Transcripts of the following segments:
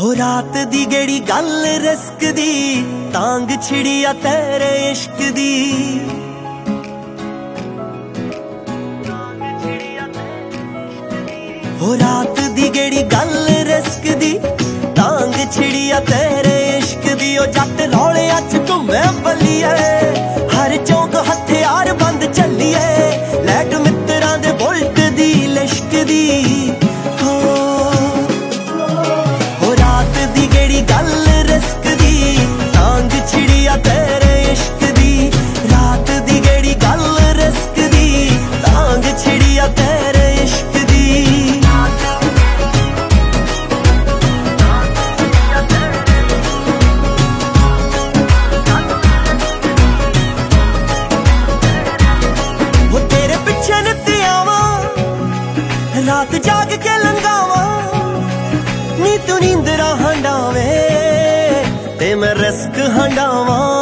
ਹੋ ਰਾਤ ਦੀ ਗੇੜੀ ਗੱਲ ਰਿਸਕ ਦੀ, ਤਾਂਗ ਛਿੜੀ ਆ ਤੇਰੇ ਇਸ਼ਕ ਦੀ। ਹੋ ਰਾਤ ਦੀ ਗੇੜੀ ਗੱਲ ਰਿਸਕ ਦੀ, ਤਾਂਗ ਛਿੜੀ ਆ ਤੇਰੇ ਇਸ਼ਕ ਦੀ। ਉਹ ਜੱਟ ਰੌਲਿਆਂ ਚ ਘੁੰਮੇ ਬੱਲੀਏ, ਹਰ ਚੌਂਕ ਹਥਿਆਰ ਬੰਦ ਚੱਲੀਏ, ਲੈਟ ਮਿੱਤਰਾਂ ਦੇ ਬੁਲਟ ਦੀ ਲਿਸ਼ਕ ਦੀ। ਰਾਤ ਜਾਗ ਕੇ ਲੰਗਾਵਾ ਨੀ ਤੂੰ ਨੀਂਦਰਾ ਹੰਡਾਵੇ ਤੇ ਮੈਂ ਰਿਸਕ ਹੰਡਾਵਾਂ।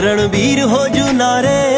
ਰਣਵੀਰ ਹੋ ਜੂ ਨਾਰੇ।